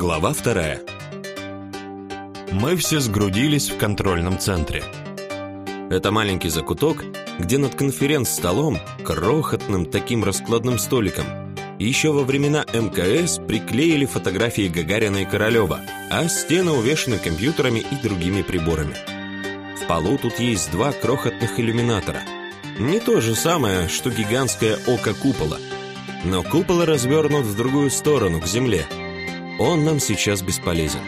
Глава вторая. Мы все сгрудились в контрольном центре. Это маленький закуток, где над конференц-столом, крохотным таким раскладным столиком, еще во времена МКС приклеили фотографии Гагарина и Королева, а стены увешаны компьютерами и другими приборами. В полу тут есть два крохотных иллюминатора. Не то же самое, что гигантское око купола, но купол развернут в другую сторону, к земле. Он нам сейчас бесполезен.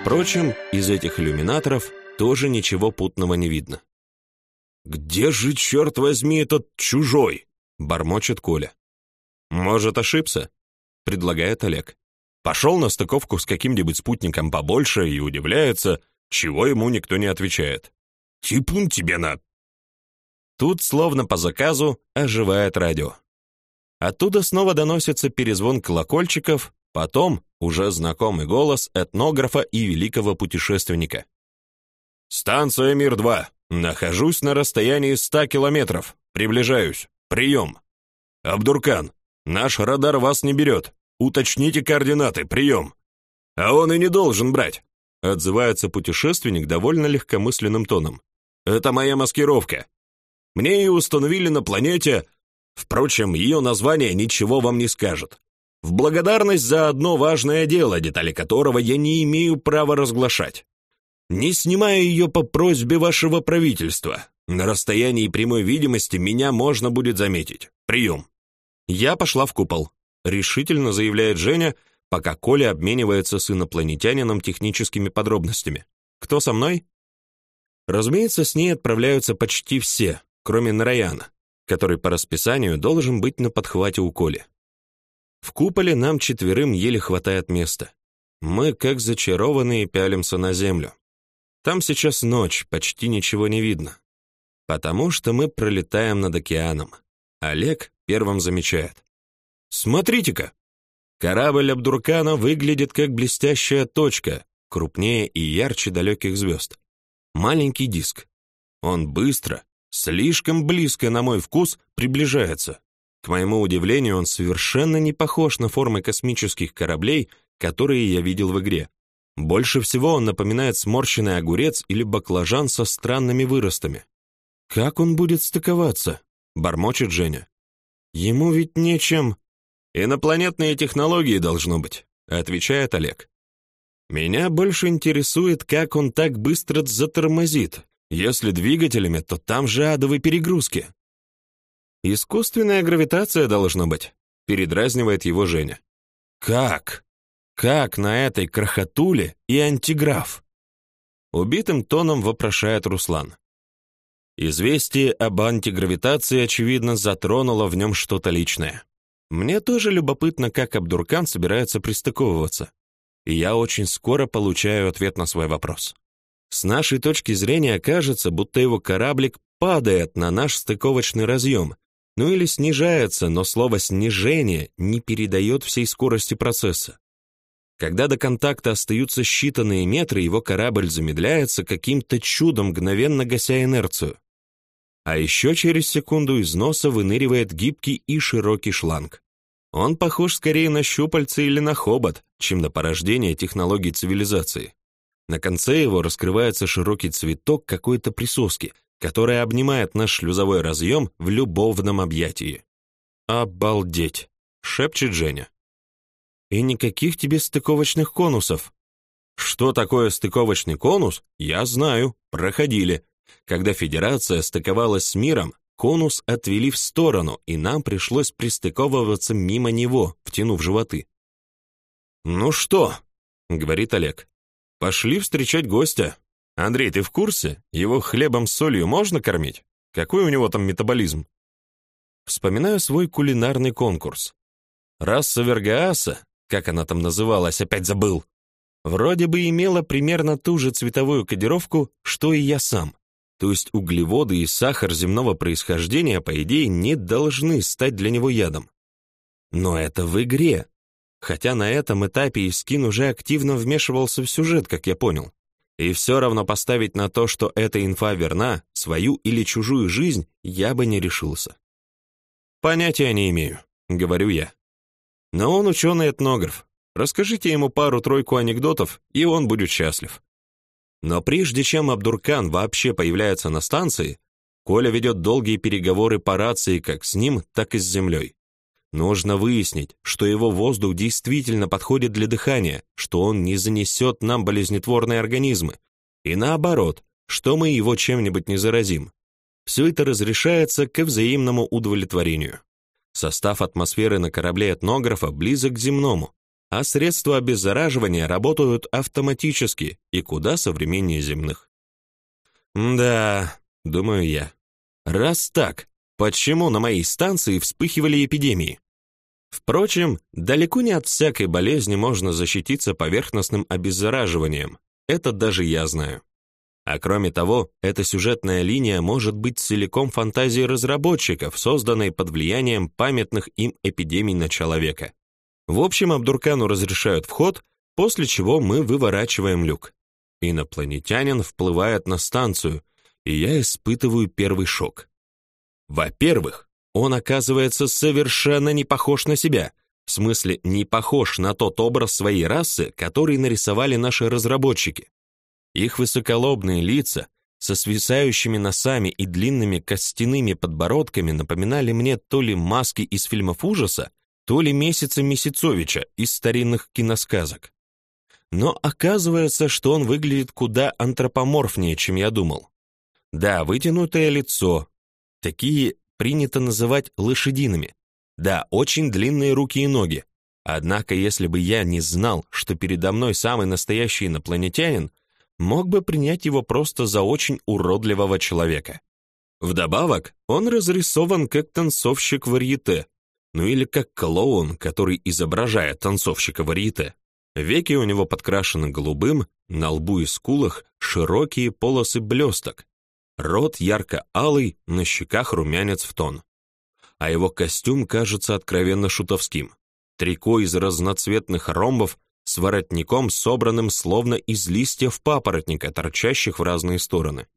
Впрочем, из этих иллюминаторов тоже ничего путного не видно. «Где же, черт возьми, этот чужой?» — бормочет Коля. «Может, ошибся?» — предлагает Олег. Пошел на стыковку с каким-нибудь спутником побольше и удивляется, чего ему никто не отвечает. «Типун тебе на...» Тут, словно по заказу, оживает радио. Оттуда снова доносится перезвон колокольчиков, потом уже знакомый голос этнографа и великого путешественника. «Станция Мир-2. Нахожусь на расстоянии 100 километров. Приближаюсь. Прием. Абдуркан, наш радар вас не берет. Уточните координаты. Прием. А он и не должен брать», отзывается путешественник довольно легкомысленным тоном. «Это моя маскировка. Мне ее установили на планете Впрочем, ее название ничего вам не скажет. В благодарность за одно важное дело, детали которого я не имею права разглашать. Не снимая ее по просьбе вашего правительства, на расстоянии прямой видимости меня можно будет заметить. Прием. Я пошла в купол, решительно заявляет Женя, пока Коля обменивается с инопланетянином техническими подробностями. Кто со мной? Разумеется, с ней отправляются почти все, кроме Нараяна который по расписанию должен быть на подхвате у Коли. В куполе нам четверым еле хватает места. Мы, как зачарованные, пялимся на землю. Там сейчас ночь, почти ничего не видно. Потому что мы пролетаем над океаном. Олег первым замечает. «Смотрите-ка!» Корабль Абдуркана выглядит как блестящая точка, крупнее и ярче далеких звезд. Маленький диск. Он быстро, слишком близко, на мой вкус, приближается. К моему удивлению, он совершенно не похож на формы космических кораблей, которые я видел в игре. Больше всего он напоминает сморщенный огурец или баклажан со странными выростами. «Как он будет стыковаться?» — бормочет Женя. «Ему ведь нечем...» «Инопланетные технологии должно быть», — отвечает Олег. «Меня больше интересует, как он так быстро затормозит, если двигателями, то там же адовые перегрузки. Искусственная гравитация должна быть, передразнивает его Женя. Как? Как на этой крохотуле и антиграф? Убитым тоном вопрошает Руслан. Известие об антигравитации, очевидно, затронуло в нем что-то личное. Мне тоже любопытно, как Абдуркан собирается пристыковываться. И я очень скоро получаю ответ на свой вопрос. С нашей точки зрения кажется, будто его кораблик падает на наш стыковочный разъем, ну или снижается, но слово «снижение» не передает всей скорости процесса. Когда до контакта остаются считанные метры, его корабль замедляется каким-то чудом, мгновенно гася инерцию. А еще через секунду из носа выныривает гибкий и широкий шланг. Он похож скорее на щупальце или на хобот, чем на порождение технологий цивилизации. На конце его раскрывается широкий цветок какой-то присоски, которая обнимает наш шлюзовой разъем в любовном объятии. «Обалдеть!» — шепчет Женя. «И никаких тебе стыковочных конусов». Что такое стыковочный конус, я знаю, проходили. Когда Федерация стыковалась с миром, конус отвели в сторону, и нам пришлось пристыковываться мимо него, втянув животы. «Ну что?» — говорит Олег. Пошли встречать гостя. Андрей, ты в курсе? Его хлебом с солью можно кормить? Какой у него там метаболизм? Вспоминаю свой кулинарный конкурс. Раса Вергааса, как она там называлась, опять забыл, вроде бы имела примерно ту же цветовую кодировку, что и я сам. То есть углеводы и сахар земного происхождения, по идее, не должны стать для него ядом. Но это в игре, Хотя на этом этапе Искин уже активно вмешивался в сюжет, как я понял. И все равно поставить на то, что эта инфа верна, свою или чужую жизнь, я бы не решился. «Понятия не имею», — говорю я. Но он ученый-этнограф. Расскажите ему пару-тройку анекдотов, и он будет счастлив. Но прежде чем Абдуркан вообще появляется на станции, Коля ведет долгие переговоры по рации как с ним, так и с землей. Нужно выяснить, что его воздух действительно подходит для дыхания, что он не занесет нам болезнетворные организмы, и наоборот, что мы его чем-нибудь не заразим. Все это разрешается к взаимному удовлетворению. Состав атмосферы на корабле этнографа близок к земному, а средства обеззараживания работают автоматически и куда современнее земных. Да, думаю я. Раз так, почему на моей станции вспыхивали эпидемии? Впрочем, далеко не от всякой болезни можно защититься поверхностным обеззараживанием. Это даже я знаю. А кроме того, эта сюжетная линия может быть целиком фантазией разработчиков, созданной под влиянием памятных им эпидемий на человека. В общем, Абдуркану разрешают вход, после чего мы выворачиваем люк. Инопланетянин вплывает на станцию, и я испытываю первый шок. Во-первых, он оказывается совершенно не похож на себя, в смысле не похож на тот образ своей расы, который нарисовали наши разработчики. Их высоколобные лица со свисающими носами и длинными костяными подбородками напоминали мне то ли маски из фильмов ужаса, то ли месяца Месяцовича из старинных киносказок. Но оказывается, что он выглядит куда антропоморфнее, чем я думал. Да, вытянутое лицо, такие принято называть лошадиными. Да, очень длинные руки и ноги. Однако, если бы я не знал, что передо мной самый настоящий инопланетянин, мог бы принять его просто за очень уродливого человека. Вдобавок, он разрисован как танцовщик варьете, ну или как клоун, который изображает танцовщика варьете. Веки у него подкрашены голубым, на лбу и скулах широкие полосы блесток. Рот ярко-алый, на щеках румянец в тон. А его костюм кажется откровенно шутовским. Трико из разноцветных ромбов с воротником, собранным словно из листьев папоротника, торчащих в разные стороны.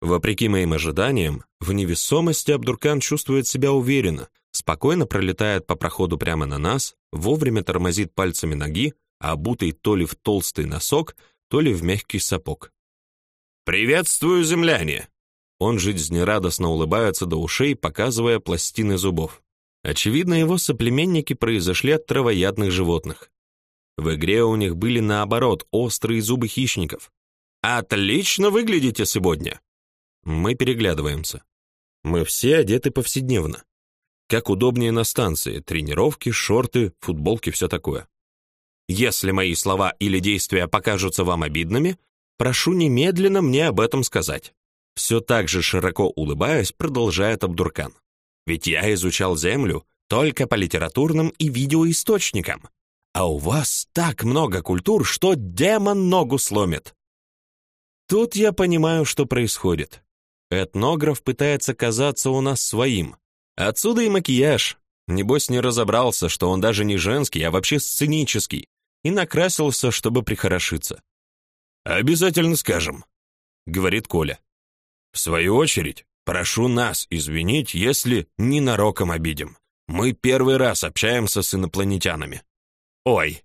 Вопреки моим ожиданиям, в невесомости Абдуркан чувствует себя уверенно, спокойно пролетает по проходу прямо на нас, вовремя тормозит пальцами ноги, обутый то ли в толстый носок, то ли в мягкий сапог. «Приветствую, земляне!» Он жизнерадостно улыбается до ушей, показывая пластины зубов. Очевидно, его соплеменники произошли от травоядных животных. В игре у них были наоборот острые зубы хищников. Отлично выглядите сегодня. Мы переглядываемся. Мы все одеты повседневно. Как удобнее на станции: тренировки, шорты, футболки, все такое. Если мои слова или действия покажутся вам обидными, прошу немедленно мне об этом сказать. Все так же широко улыбаясь, продолжает Абдуркан. Ведь я изучал Землю только по литературным и видеоисточникам а у вас так много культур, что демон ногу сломит. Тут я понимаю, что происходит. Этнограф пытается казаться у нас своим. Отсюда и макияж. Небось не разобрался, что он даже не женский, а вообще сценический, и накрасился, чтобы прихорошиться. «Обязательно скажем», — говорит Коля. «В свою очередь, прошу нас извинить, если ненароком обидим. Мы первый раз общаемся с инопланетянами». «Ой,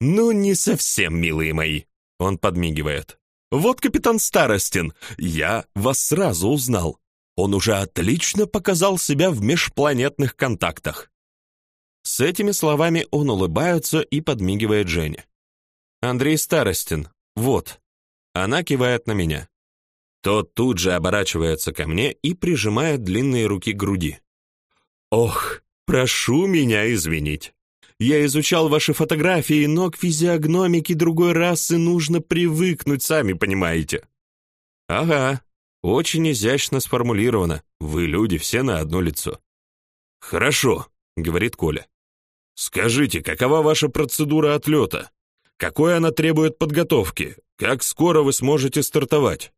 ну не совсем, милые мои», — он подмигивает. «Вот капитан Старостин, я вас сразу узнал. Он уже отлично показал себя в межпланетных контактах». С этими словами он улыбается и подмигивает Жене. «Андрей Старостин, вот». Она кивает на меня. Тот тут же оборачивается ко мне и прижимает длинные руки к груди. «Ох, прошу меня извинить. Я изучал ваши фотографии, но к физиогномике другой расы нужно привыкнуть, сами понимаете». «Ага, очень изящно сформулировано. Вы люди все на одно лицо». «Хорошо», — говорит Коля. «Скажите, какова ваша процедура отлета? Какой она требует подготовки? Как скоро вы сможете стартовать?»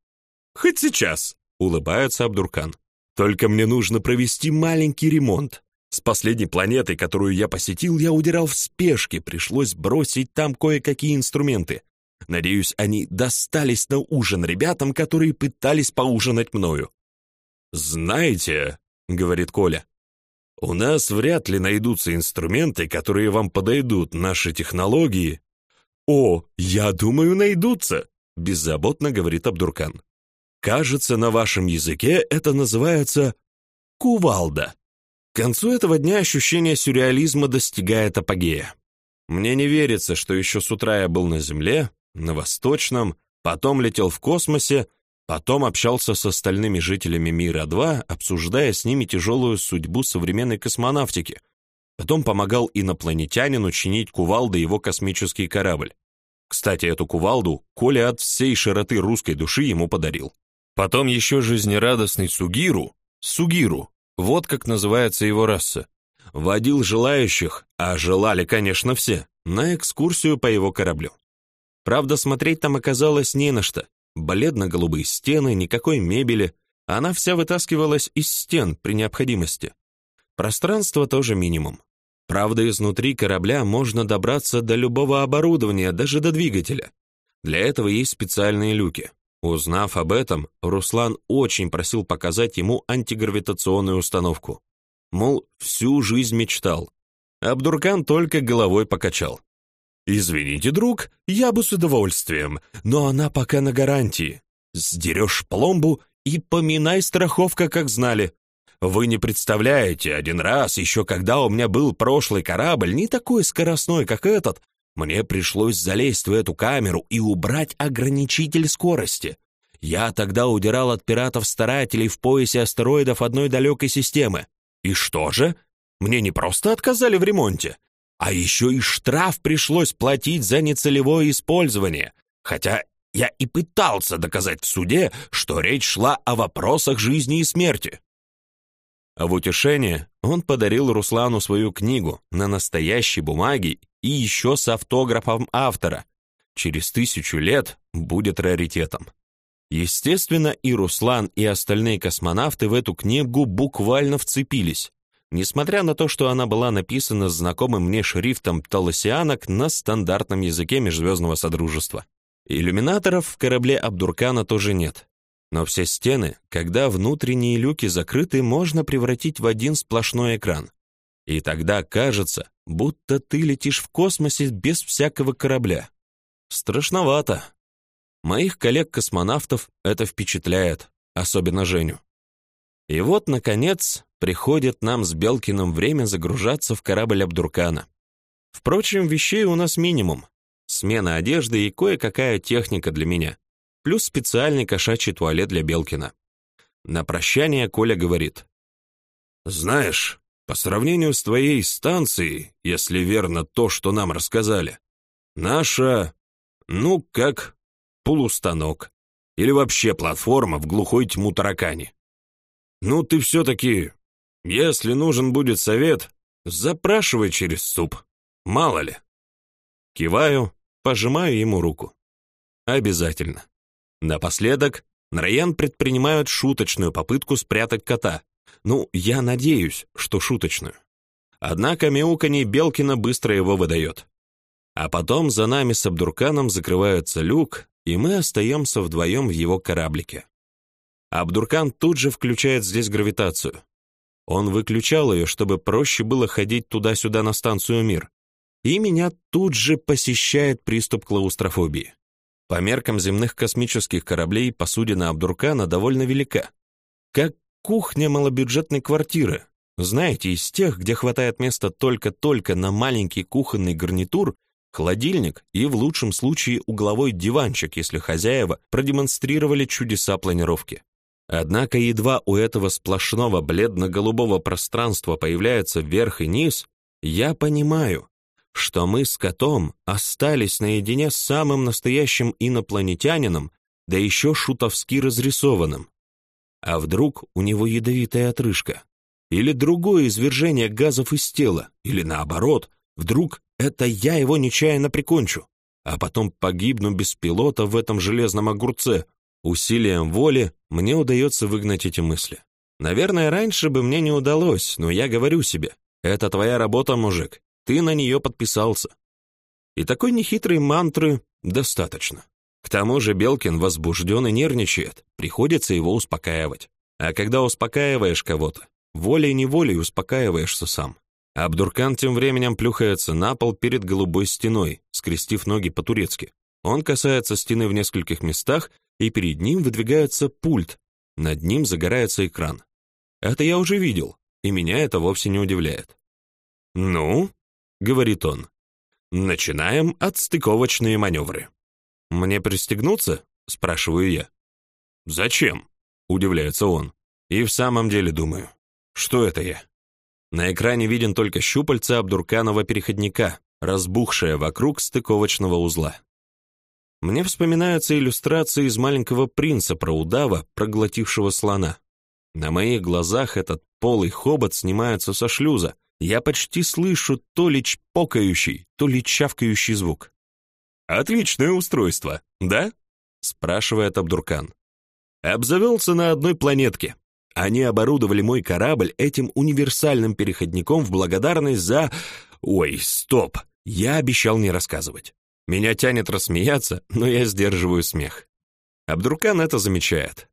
«Хоть сейчас», — улыбается Абдуркан. «Только мне нужно провести маленький ремонт. С последней планетой, которую я посетил, я удирал в спешке, пришлось бросить там кое-какие инструменты. Надеюсь, они достались на ужин ребятам, которые пытались поужинать мною. «Знаете», — говорит Коля, У нас вряд ли найдутся инструменты, которые вам подойдут, наши технологии. О, я думаю, найдутся, беззаботно говорит Абдуркан. Кажется, на вашем языке это называется кувалда. К концу этого дня ощущение сюрреализма достигает апогея. Мне не верится, что еще с утра я был на Земле, на Восточном, потом летел в космосе, потом общался с остальными жителями Мира-2, обсуждая с ними тяжелую судьбу современной космонавтики, потом помогал инопланетянину чинить кувалдой его космический корабль. Кстати, эту кувалду Коля от всей широты русской души ему подарил. Потом еще жизнерадостный Сугиру, Сугиру, вот как называется его раса, водил желающих, а желали, конечно, все, на экскурсию по его кораблю. Правда, смотреть там оказалось не на что. Бледно-голубые стены, никакой мебели, она вся вытаскивалась из стен при необходимости. Пространство тоже минимум. Правда, изнутри корабля можно добраться до любого оборудования, даже до двигателя. Для этого есть специальные люки. Узнав об этом, Руслан очень просил показать ему антигравитационную установку. Мол, всю жизнь мечтал. Абдуркан только головой покачал. «Извините, друг, я бы с удовольствием, но она пока на гарантии. Сдерешь пломбу и поминай страховка, как знали. Вы не представляете, один раз, еще когда у меня был прошлый корабль, не такой скоростной, как этот, мне пришлось залезть в эту камеру и убрать ограничитель скорости. Я тогда удирал от пиратов-старателей в поясе астероидов одной далекой системы. И что же? Мне не просто отказали в ремонте, а еще и штраф пришлось платить за нецелевое использование, хотя я и пытался доказать в суде, что речь шла о вопросах жизни и смерти. А в утешение он подарил Руслану свою книгу на настоящей бумаге и еще с автографом автора. Через тысячу лет будет раритетом. Естественно, и Руслан, и остальные космонавты в эту книгу буквально вцепились, несмотря на то, что она была написана знакомым мне шрифтом Талосианок на стандартном языке Межзвездного Содружества. Иллюминаторов в корабле Абдуркана тоже нет. Но все стены, когда внутренние люки закрыты, можно превратить в один сплошной экран. И тогда кажется, будто ты летишь в космосе без всякого корабля. Страшновато. Моих коллег-космонавтов это впечатляет, особенно Женю. И вот, наконец, приходит нам с Белкиным время загружаться в корабль Абдуркана. Впрочем, вещей у нас минимум. Смена одежды и кое-какая техника для меня, плюс специальный кошачий туалет для Белкина. На прощание Коля говорит. «Знаешь, по сравнению с твоей станцией, если верно то, что нам рассказали, наша, ну, как полустанок или вообще платформа в глухой тьму таракани. Ну, ты все-таки, если нужен будет совет, запрашивай через суп, мало ли. Киваю, пожимаю ему руку. Обязательно. Напоследок, Нараян предпринимают шуточную попытку спрятать кота, ну, я надеюсь, что шуточную. Однако мяуканье Белкина быстро его выдает. А потом за нами с Абдурканом закрывается люк, и мы остаемся вдвоем в его кораблике. Абдуркан тут же включает здесь гравитацию. Он выключал ее, чтобы проще было ходить туда-сюда на станцию «Мир». И меня тут же посещает приступ клаустрофобии. По меркам земных космических кораблей посудина Абдуркана довольно велика. Как Кухня малобюджетной квартиры. Знаете, из тех, где хватает места только-только на маленький кухонный гарнитур, холодильник и, в лучшем случае, угловой диванчик, если хозяева продемонстрировали чудеса планировки. Однако едва у этого сплошного бледно-голубого пространства появляется верх и низ, я понимаю, что мы с котом остались наедине с самым настоящим инопланетянином, да еще шутовски разрисованным. А вдруг у него ядовитая отрыжка? Или другое извержение газов из тела? Или наоборот, вдруг это я его нечаянно прикончу? А потом погибну без пилота в этом железном огурце. Усилием воли мне удается выгнать эти мысли. Наверное, раньше бы мне не удалось, но я говорю себе, это твоя работа, мужик, ты на нее подписался. И такой нехитрой мантры достаточно. К тому же Белкин возбужден и нервничает, приходится его успокаивать. А когда успокаиваешь кого-то, волей-неволей успокаиваешься сам. Абдуркан тем временем плюхается на пол перед голубой стеной, скрестив ноги по-турецки. Он касается стены в нескольких местах, и перед ним выдвигается пульт. Над ним загорается экран. Это я уже видел, и меня это вовсе не удивляет. «Ну», — говорит он, — «начинаем отстыковочные маневры». «Мне пристегнуться?» — спрашиваю я. «Зачем?» — удивляется он. И в самом деле думаю, что это я? На экране виден только щупальца Абдурканова переходника, разбухшее вокруг стыковочного узла. Мне вспоминаются иллюстрации из «Маленького принца» про удава, проглотившего слона. На моих глазах этот полый хобот снимается со шлюза. Я почти слышу то ли чпокающий, то ли чавкающий звук. «Отличное устройство, да?» — спрашивает Абдуркан. «Обзавелся на одной планетке. Они оборудовали мой корабль этим универсальным переходником в благодарность за... Ой, стоп, я обещал не рассказывать. Меня тянет рассмеяться, но я сдерживаю смех. Абдуркан это замечает.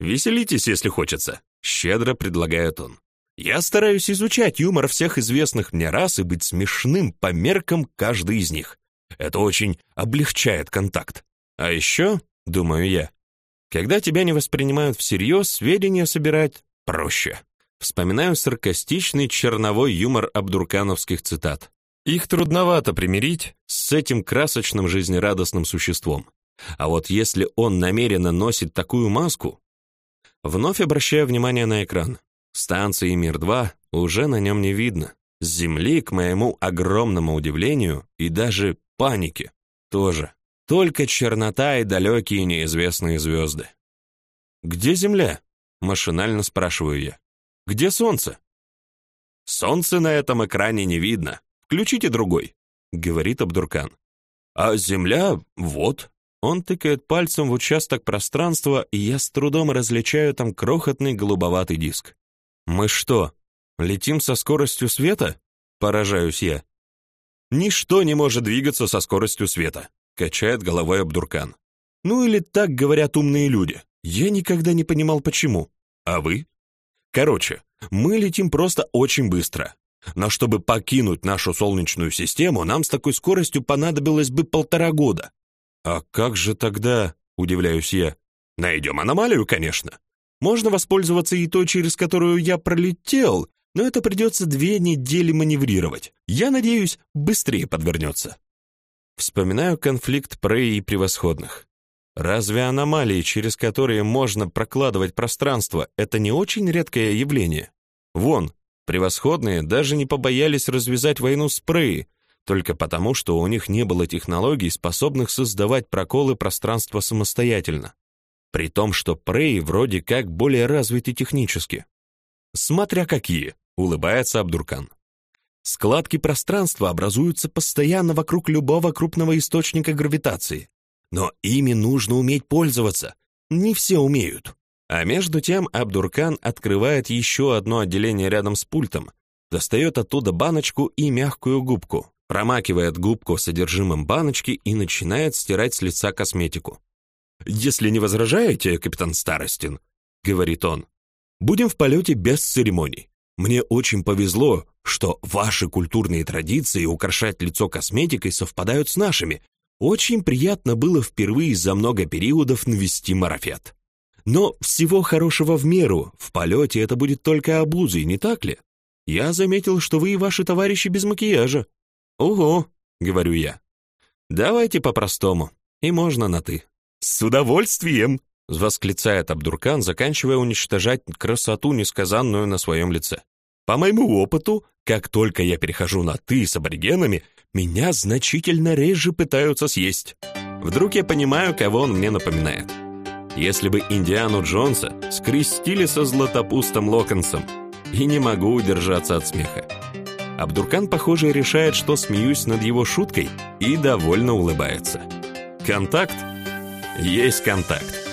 «Веселитесь, если хочется», — щедро предлагает он. «Я стараюсь изучать юмор всех известных мне рас и быть смешным по меркам каждой из них. Это очень облегчает контакт. А еще, думаю я, когда тебя не воспринимают всерьез, сведения собирать проще». Вспоминаю саркастичный черновой юмор абдуркановских цитат. Их трудновато примирить с этим красочным жизнерадостным существом. А вот если он намеренно носит такую маску... Вновь обращаю внимание на экран. Станции Мир-2 уже на нем не видно. С Земли, к моему огромному удивлению, и даже панике тоже. Только чернота и далекие неизвестные звезды. «Где Земля?» — машинально спрашиваю я. «Где Солнце?» «Солнце на этом экране не видно», Включите другой», — говорит Абдуркан. «А земля вот». Он тыкает пальцем в участок пространства, и я с трудом различаю там крохотный голубоватый диск. «Мы что, летим со скоростью света?» — поражаюсь я. «Ничто не может двигаться со скоростью света», — качает головой Абдуркан. «Ну или так говорят умные люди. Я никогда не понимал, почему. А вы?» «Короче, мы летим просто очень быстро. Но чтобы покинуть нашу Солнечную систему, нам с такой скоростью понадобилось бы полтора года. А как же тогда, удивляюсь я, найдем аномалию, конечно. Можно воспользоваться и той, через которую я пролетел, но это придется две недели маневрировать. Я надеюсь, быстрее подвернется. Вспоминаю конфликт Прей и превосходных. Разве аномалии, через которые можно прокладывать пространство, это не очень редкое явление? Вон, Превосходные даже не побоялись развязать войну с Прей, только потому, что у них не было технологий, способных создавать проколы пространства самостоятельно. При том, что Прей вроде как более развиты технически. Смотря какие, улыбается Абдуркан. Складки пространства образуются постоянно вокруг любого крупного источника гравитации. Но ими нужно уметь пользоваться. Не все умеют. А между тем Абдуркан открывает еще одно отделение рядом с пультом, достает оттуда баночку и мягкую губку, промакивает губку содержимым баночки и начинает стирать с лица косметику. «Если не возражаете, капитан Старостин», — говорит он, — «будем в полете без церемоний. Мне очень повезло, что ваши культурные традиции украшать лицо косметикой совпадают с нашими. Очень приятно было впервые за много периодов навести марафет». Но всего хорошего в меру, в полете это будет только обузой, не так ли? Я заметил, что вы и ваши товарищи без макияжа. Ого, говорю я. Давайте по-простому, и можно на «ты». С удовольствием, восклицает Абдуркан, заканчивая уничтожать красоту несказанную на своем лице. По моему опыту, как только я перехожу на «ты» с аборигенами, меня значительно реже пытаются съесть. Вдруг я понимаю, кого он мне напоминает если бы Индиану Джонса скрестили со златопустом Локонсом, и не могу удержаться от смеха. Абдуркан, похоже, решает, что смеюсь над его шуткой, и довольно улыбается. Контакт? Есть контакт.